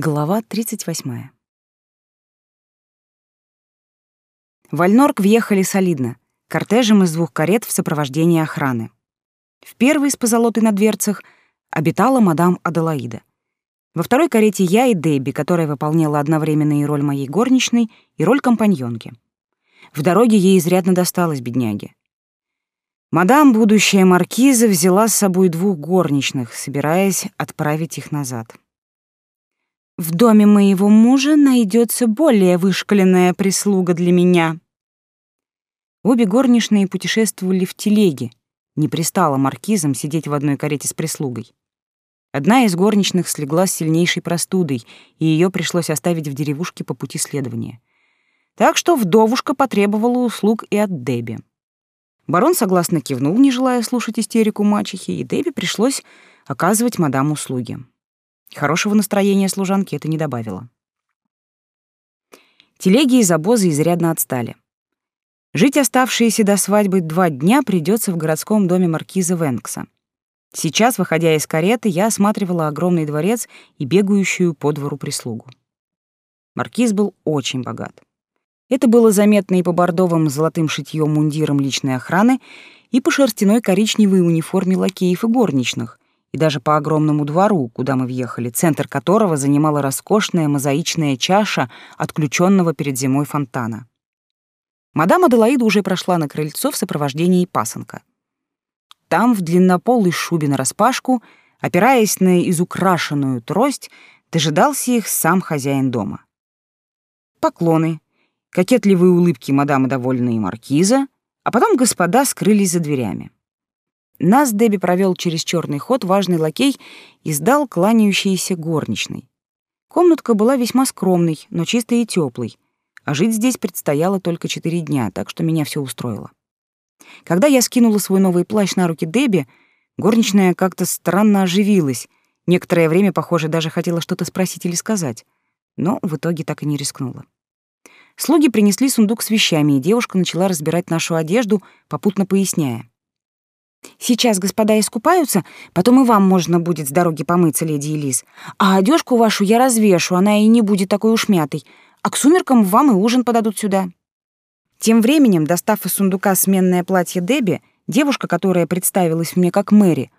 Глава 38. В Альнорк въехали солидно, кортежем из двух карет в сопровождении охраны. В первой с позолотой на дверцах обитала мадам Аделаида. Во второй карете я и Дебби, которая выполняла одновременно и роль моей горничной, и роль компаньонки. В дороге ей изрядно досталось, бедняге. Мадам, будущая маркиза, взяла с собой двух горничных, собираясь отправить их назад. В доме моего мужа найдется более вышкаленная прислуга для меня. Обе горничные путешествовали в телеге. Не пристало маркизам сидеть в одной карете с прислугой. Одна из горничных слегла с сильнейшей простудой, и ее пришлось оставить в деревушке по пути следования. Так что вдовушка потребовала услуг и от Деби. Барон согласно кивнул, не желая слушать истерику мачехи, и Деби пришлось оказывать мадам услуги. Хорошего настроения служанки это не добавило. Телеги из обоза изрядно отстали. Жить оставшиеся до свадьбы два дня придется в городском доме маркиза Венкса. Сейчас, выходя из кареты, я осматривала огромный дворец и бегающую по двору прислугу. Маркиз был очень богат. Это было заметно и по бордовым золотым шитьём мундирам личной охраны, и по шерстяной коричневой униформе лакеев и горничных, и даже по огромному двору, куда мы въехали, центр которого занимала роскошная мозаичная чаша отключенного перед зимой фонтана. Мадам Аделаида уже прошла на крыльцо в сопровождении пасынка. Там, в длиннополой шубе нараспашку, опираясь на изукрашенную трость, дожидался их сам хозяин дома. Поклоны, кокетливые улыбки мадамы довольные маркиза, а потом господа скрылись за дверями. Нас Дебби провел через черный ход важный лакей и сдал кланяющийся горничной. Комнатка была весьма скромной, но чистой и теплой, а жить здесь предстояло только четыре дня, так что меня все устроило. Когда я скинула свой новый плащ на руки Дебби, горничная как-то странно оживилась, некоторое время, похоже, даже хотела что-то спросить или сказать, но в итоге так и не рискнула. Слуги принесли сундук с вещами, и девушка начала разбирать нашу одежду, попутно поясняя. Сейчас господа искупаются, потом и вам можно будет с дороги помыться, леди Элис. А одежку вашу я развешу, она и не будет такой уж мятой. А к сумеркам вам и ужин подадут сюда». Тем временем, достав из сундука сменное платье Дебби, девушка, которая представилась мне как Мэри,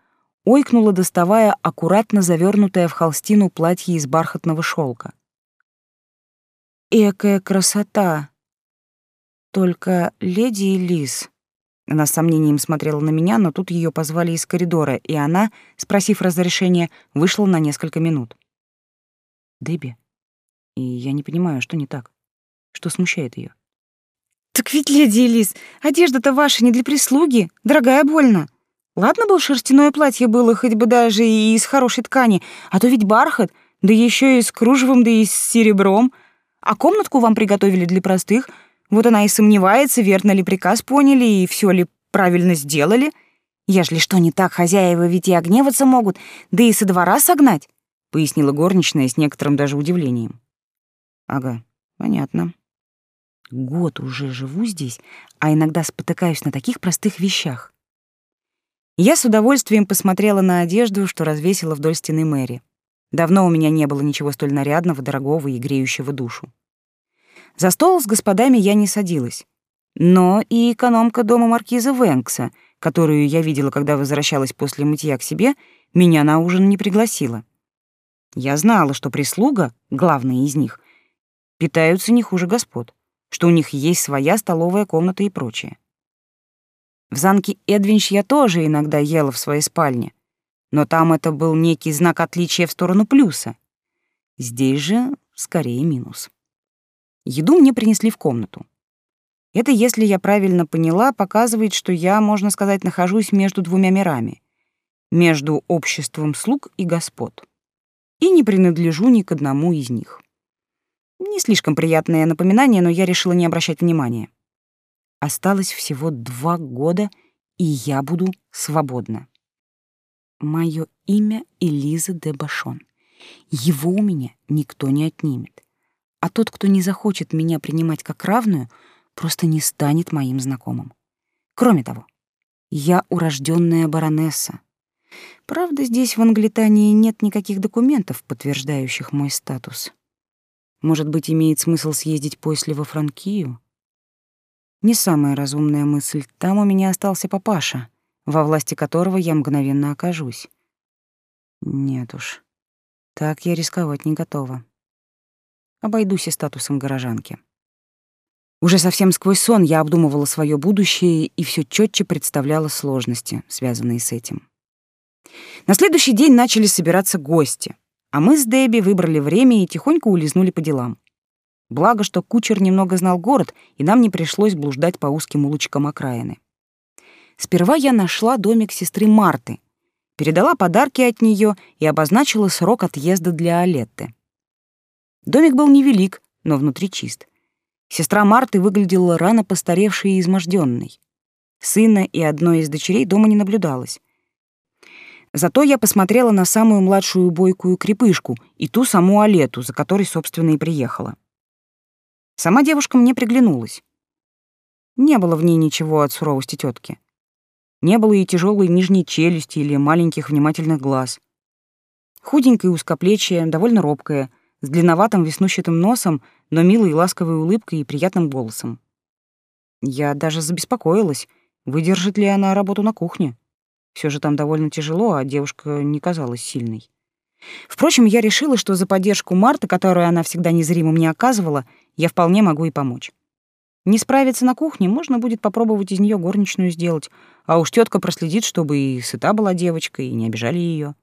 ойкнула, доставая аккуратно завернутое в холстину платье из бархатного шелка. «Экая красота! Только леди Элис...» Она с сомнением смотрела на меня, но тут ее позвали из коридора, и она, спросив разрешения, вышла на несколько минут. Дебби. И я не понимаю, что не так. Что смущает ее. Так ведь, леди Элис, одежда-то ваша не для прислуги, дорогая больно. Ладно бы шерстяное платье было, хоть бы даже и из хорошей ткани, а то ведь бархат, да еще и с кружевом, да и с серебром. А комнатку вам приготовили для простых — вот она и сомневается, верно ли приказ поняли и все ли правильно сделали. Ежели что не так, хозяева ведь и огневаться могут, да и со двора согнать, — пояснила горничная с некоторым даже удивлением. Ага, понятно. Год уже живу здесь, а иногда спотыкаюсь на таких простых вещах. Я с удовольствием посмотрела на одежду, что развесила вдоль стены Мэри. Давно у меня не было ничего столь нарядного, дорогого и греющего душу. За стол с господами я не садилась. Но и экономка дома маркиза Венкса, которую я видела, когда возвращалась после мытья к себе, меня на ужин не пригласила. Я знала, что прислуга, главная из них, питаются не хуже господ, что у них есть своя столовая комната и прочее. В замке Эдвинч я тоже иногда ела в своей спальне, но там это был некий знак отличия в сторону плюса. Здесь же скорее минус. Еду мне принесли в комнату. Это, если я правильно поняла, показывает, что я, можно сказать, нахожусь между двумя мирами. Между обществом слуг и господ. И не принадлежу ни к одному из них. Не слишком приятное напоминание, но я решила не обращать внимания. Осталось всего два года, и я буду свободна. Мое имя Элиза де Башон. Его у меня никто не отнимет а тот, кто не захочет меня принимать как равную, просто не станет моим знакомым. Кроме того, я урожденная баронесса. Правда, здесь в Англитании нет никаких документов, подтверждающих мой статус. Может быть, имеет смысл съездить после во Франкию? Не самая разумная мысль. Там у меня остался папаша, во власти которого я мгновенно окажусь. Нет уж, так я рисковать не готова. Обойдусь и статусом горожанки. Уже совсем сквозь сон я обдумывала свое будущее и все четче представляла сложности, связанные с этим. На следующий день начали собираться гости, а мы с Дебби выбрали время и тихонько улизнули по делам. Благо, что кучер немного знал город, и нам не пришлось блуждать по узким улочкам окраины. Сперва я нашла домик сестры Марты, передала подарки от нее и обозначила срок отъезда для Алетты. Домик был невелик, но внутри чист. Сестра Марты выглядела рано постаревшей и изможденной. Сына и одной из дочерей дома не наблюдалось. Зато я посмотрела на самую младшую бойкую крепышку и ту саму Алету, за которой, собственно, и приехала. Сама девушка мне приглянулась. Не было в ней ничего от суровости тетки. Не было и тяжелой нижней челюсти или маленьких внимательных глаз. Худенькая, узкоплечья, довольно робкая, с длинноватым веснущатым носом, но милой и ласковой улыбкой и приятным голосом. Я даже забеспокоилась, выдержит ли она работу на кухне. Все же там довольно тяжело, а девушка не казалась сильной. Впрочем, я решила, что за поддержку Марты, которую она всегда незримо мне оказывала, я вполне могу и помочь. Не справиться на кухне, можно будет попробовать из нее горничную сделать, а уж тетка проследит, чтобы и сыта была девочка, и не обижали ее.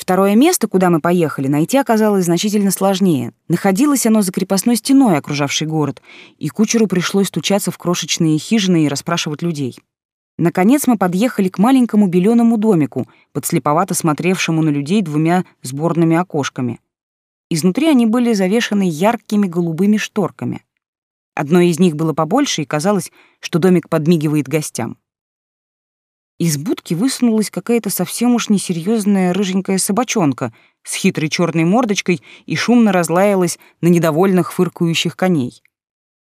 Второе место, куда мы поехали, найти оказалось значительно сложнее. Находилось оно за крепостной стеной, окружавшей город, и кучеру пришлось стучаться в крошечные хижины и расспрашивать людей. Наконец мы подъехали к маленькому беленому домику, подслеповато смотревшему на людей двумя сборными окошками. Изнутри они были завешаны яркими голубыми шторками. Одно из них было побольше, и казалось, что домик подмигивает гостям. Из будки высунулась какая-то совсем уж несерьезная рыженькая собачонка с хитрой черной мордочкой и шумно разлаялась на недовольных фыркающих коней.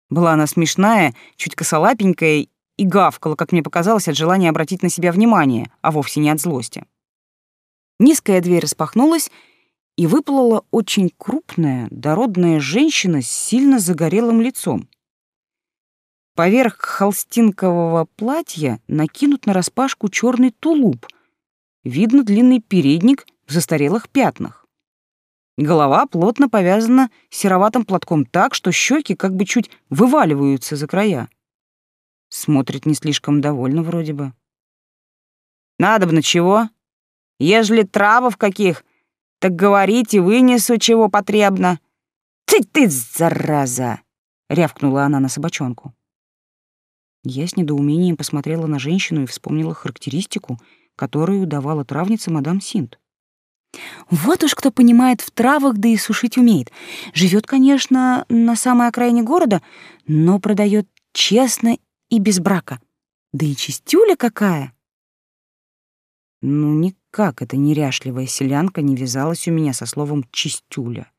Была она смешная, чуть косолапенькая и гавкала, как мне показалось, от желания обратить на себя внимание, а вовсе не от злости. Низкая дверь распахнулась, и выплыла очень крупная, дородная женщина с сильно загорелым лицом. Поверх холстинкового платья накинут нараспашку черный тулуп. Видно длинный передник в застарелых пятнах. Голова плотно повязана сероватым платком так, что щеки как бы чуть вываливаются за края. Смотрит не слишком довольно вроде бы. «Надобно чего? Ежели травов каких, так говорите, вынесу, чего потребно». «Ты, ты, зараза!» — рявкнула она на собачонку. Я с недоумением посмотрела на женщину и вспомнила характеристику, которую давала травница мадам Синт. Вот уж кто понимает в травах, да и сушить умеет. Живет, конечно, на самой окраине города, но продает честно и без брака. Да и чистюля какая! Ну, никак эта неряшливая селянка не вязалась у меня со словом «чистюля».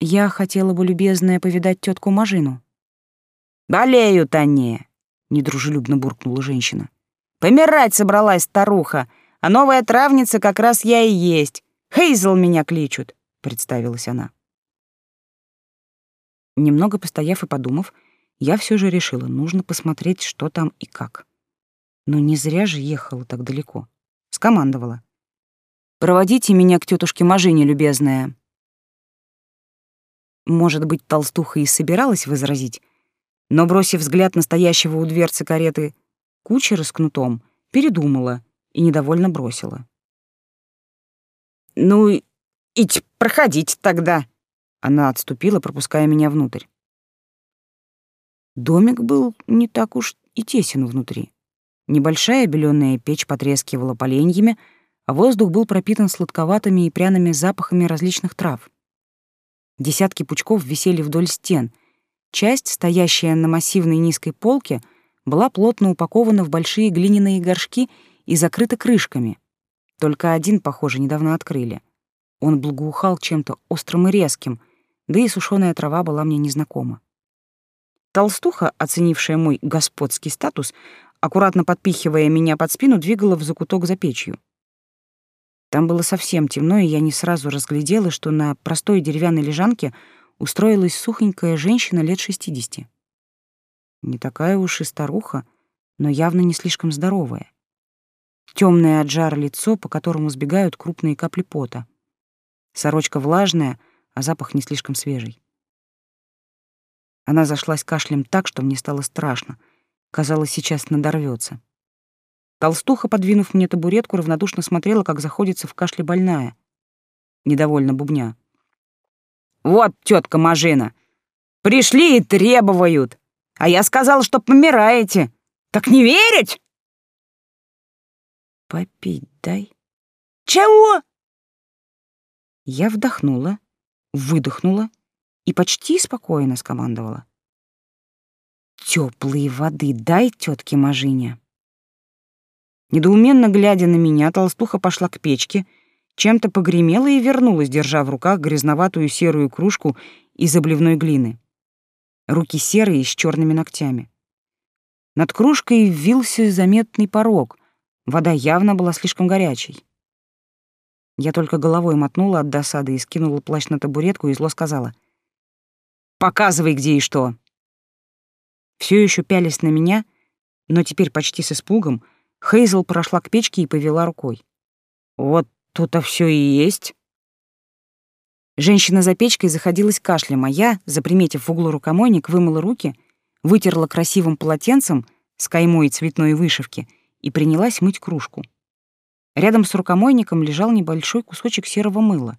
Я хотела бы, любезная, повидать тетку Мажину. «Болеют они!» — недружелюбно буркнула женщина. «Помирать собралась старуха, а новая травница как раз я и есть. Хейзел меня кличут», — представилась она. Немного постояв и подумав, я все же решила, нужно посмотреть, что там и как. Но не зря же ехала так далеко. Скомандовала. «Проводите меня к тетушке Мажине, любезная». Может быть, толстуха и собиралась возразить, но, бросив взгляд настоящего у дверцы кареты кучера с кнутом, передумала и недовольно бросила. «Ну, ить проходите тогда!» Она отступила, пропуская меня внутрь. Домик был не так уж и тесен внутри. Небольшая белёная печь потрескивала поленьями, а воздух был пропитан сладковатыми и пряными запахами различных трав. Десятки пучков висели вдоль стен. Часть, стоящая на массивной низкой полке, была плотно упакована в большие глиняные горшки и закрыта крышками. Только один, похоже, недавно открыли. Он благоухал чем-то острым и резким, да и сушеная трава была мне незнакома. Толстуха, оценившая мой господский статус, аккуратно подпихивая меня под спину, двигала в закуток за печью. Там было совсем темно, и я не сразу разглядела, что на простой деревянной лежанке устроилась сухонькая женщина лет шестидесяти. Не такая уж и старуха, но явно не слишком здоровая. Темное от жара лицо, по которому сбегают крупные капли пота. Сорочка влажная, а запах не слишком свежий. Она зашлась кашлем так, что мне стало страшно. Казалось, сейчас надорвется. Толстуха, подвинув мне табуретку, равнодушно смотрела, как заходится в кашле больная. Недовольно бубня. «Вот, тетка Мажина, пришли и требуют, а я сказал, что помираете. Так не верить?» «Попить дай». «Чего?» Я вдохнула, выдохнула и почти спокойно скомандовала. «Тёплой воды дай тётке Мажине». Недоуменно глядя на меня, толстуха пошла к печке, чем-то погремела и вернулась, держа в руках грязноватую серую кружку из обливной глины. Руки серые с черными ногтями. Над кружкой вился заметный порог. Вода явно была слишком горячей. Я только головой мотнула от досады и скинула плащ на табуретку и зло сказала. «Показывай, где и что!» Все еще пялись на меня, но теперь почти с испугом — Хейзел прошла к печке и повела рукой. «Вот тут-то все и есть». Женщина за печкой заходилась кашлем, а я, заприметив в углу рукомойник, вымыла руки, вытерла красивым полотенцем с каймой цветной вышивки и принялась мыть кружку. Рядом с рукомойником лежал небольшой кусочек серого мыла.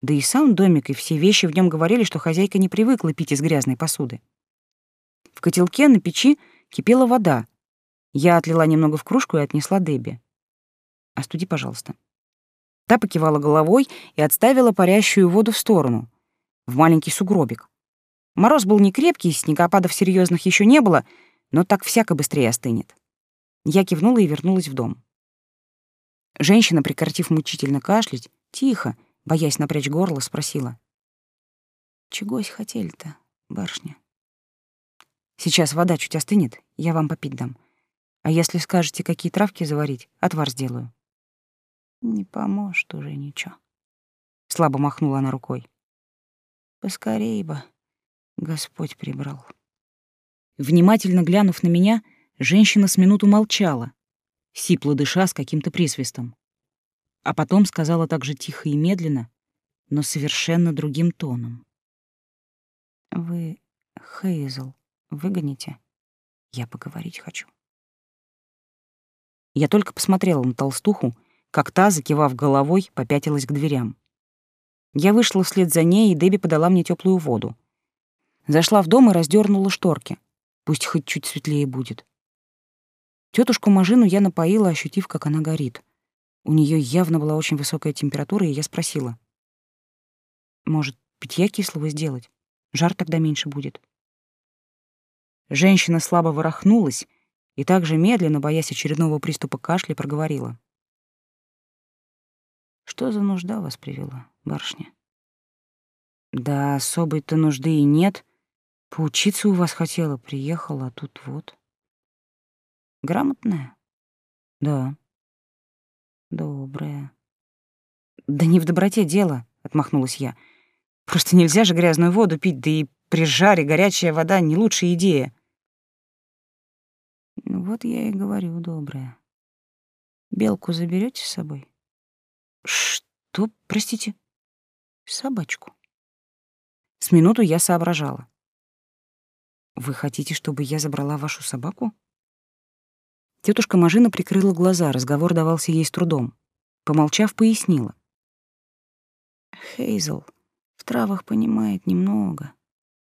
Да и сам домик, и все вещи в нем говорили, что хозяйка не привыкла пить из грязной посуды. В котелке на печи кипела вода, я отлила немного в кружку и отнесла Дебби. «Остуди, пожалуйста». Та покивала головой и отставила парящую воду в сторону, в маленький сугробик. Мороз был не крепкий, снегопадов серьезных еще не было, но так всяко быстрее остынет. Я кивнула и вернулась в дом. Женщина, прекратив мучительно кашлять, тихо, боясь напрячь горло, спросила. «Чегось хотели-то, барышня?» «Сейчас вода чуть остынет, я вам попить дам. А если скажете, какие травки заварить, отвар сделаю. Не поможет уже ничего. Слабо махнула она рукой. Поскорей бы Господь прибрал. Внимательно глянув на меня, женщина с минуту молчала, сипло дыша с каким-то присвистом. А потом сказала так же тихо и медленно, но совершенно другим тоном. «Вы Хейзел выгоните? Я поговорить хочу». Я только посмотрела на толстуху, как та, закивав головой, попятилась к дверям. Я вышла вслед за ней, и Дебби подала мне теплую воду. Зашла в дом и раздернула шторки. Пусть хоть чуть светлее будет. Тетушку Мажину я напоила, ощутив, как она горит. У нее явно была очень высокая температура, и я спросила. «Может, питья кислого сделать? Жар тогда меньше будет». Женщина слабо ворохнулась, и также медленно, боясь очередного приступа кашля, проговорила. «Что за нужда вас привела, барышня?» «Да особой-то нужды и нет. Поучиться у вас хотела, приехала, а тут вот». «Грамотная?» «Да». «Добрая». «Да не в доброте дело», — отмахнулась я. «Просто нельзя же грязную воду пить, да и при жаре горячая вода — не лучшая идея». Ну вот я и говорю, добрая. Белку заберете с собой? Что, простите? Собачку. С минуту я соображала. Вы хотите, чтобы я забрала вашу собаку? Тетушка Мажина прикрыла глаза, разговор давался ей с трудом. Помолчав, пояснила. Хейзел в травах понимает немного,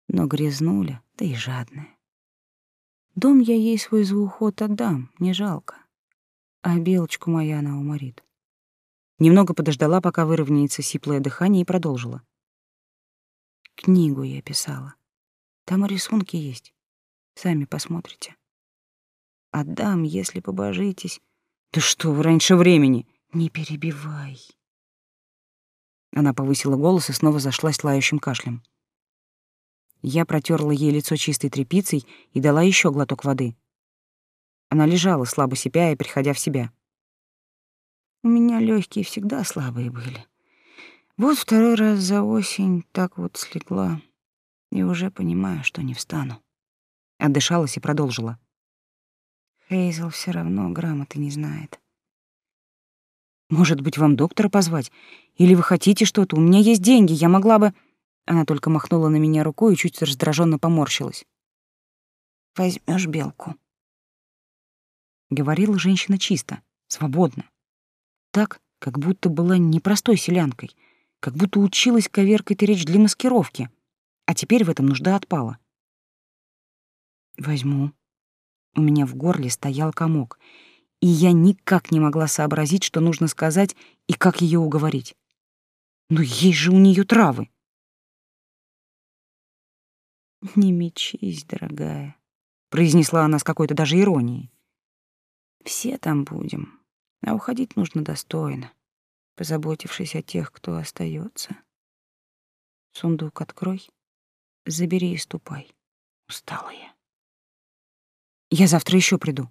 но грязнуля, да и жадная. Дом я ей свой за уход отдам, не жалко. А белочку моя она уморит. Немного подождала, пока выровняется сиплое дыхание, и продолжила. Книгу я писала. Там рисунки есть. Сами посмотрите. Отдам, если побожитесь. Да что вы раньше времени? Не перебивай. Она повысила голос и снова зашлась лающим кашлем. Я протерла ей лицо чистой тряпицей и дала еще глоток воды. Она лежала, слабо сипя и приходя в себя. У меня легкие всегда слабые были. Вот второй раз за осень так вот слегла, и уже понимаю, что не встану. Отдышалась и продолжила. Хейзел все равно грамоты не знает. Может быть, вам доктора позвать? Или вы хотите что-то? У меня есть деньги, я могла бы...» Она только махнула на меня рукой и чуть раздраженно поморщилась. Возьмешь белку. Говорила женщина чисто, свободно. Так, как будто была не простой селянкой, как будто училась коверкать речь для маскировки, а теперь в этом нужда отпала. Возьму. У меня в горле стоял комок, и я никак не могла сообразить, что нужно сказать и как ее уговорить. Но есть же у нее травы. «Не мечись, дорогая», — произнесла она с какой-то даже иронией. «Все там будем, а уходить нужно достойно, позаботившись о тех, кто остается. Сундук открой, забери и ступай. Устала я. Я завтра еще приду».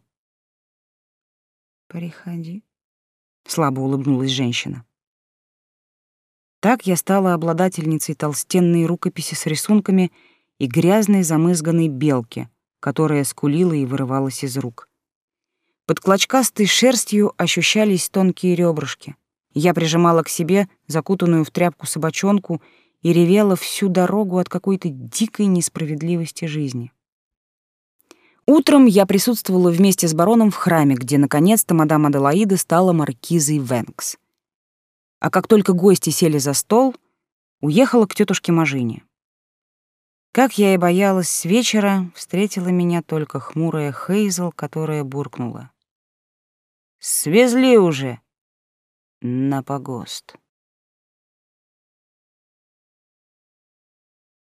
«Приходи», — слабо улыбнулась женщина. Так я стала обладательницей толстенной рукописи с рисунками и грязной замызганной белки, которая скулила и вырывалась из рук. Под клочкастой шерстью ощущались тонкие ребрышки. Я прижимала к себе закутанную в тряпку собачонку и ревела всю дорогу от какой-то дикой несправедливости жизни. Утром я присутствовала вместе с бароном в храме, где наконец-то мадам Аделаида стала маркизой Венкс. А как только гости сели за стол, уехала к тетушке Мажине. Как я и боялась, с вечера встретила меня только хмурая Хейзел, которая буркнула. «Свезли уже!» «На погост».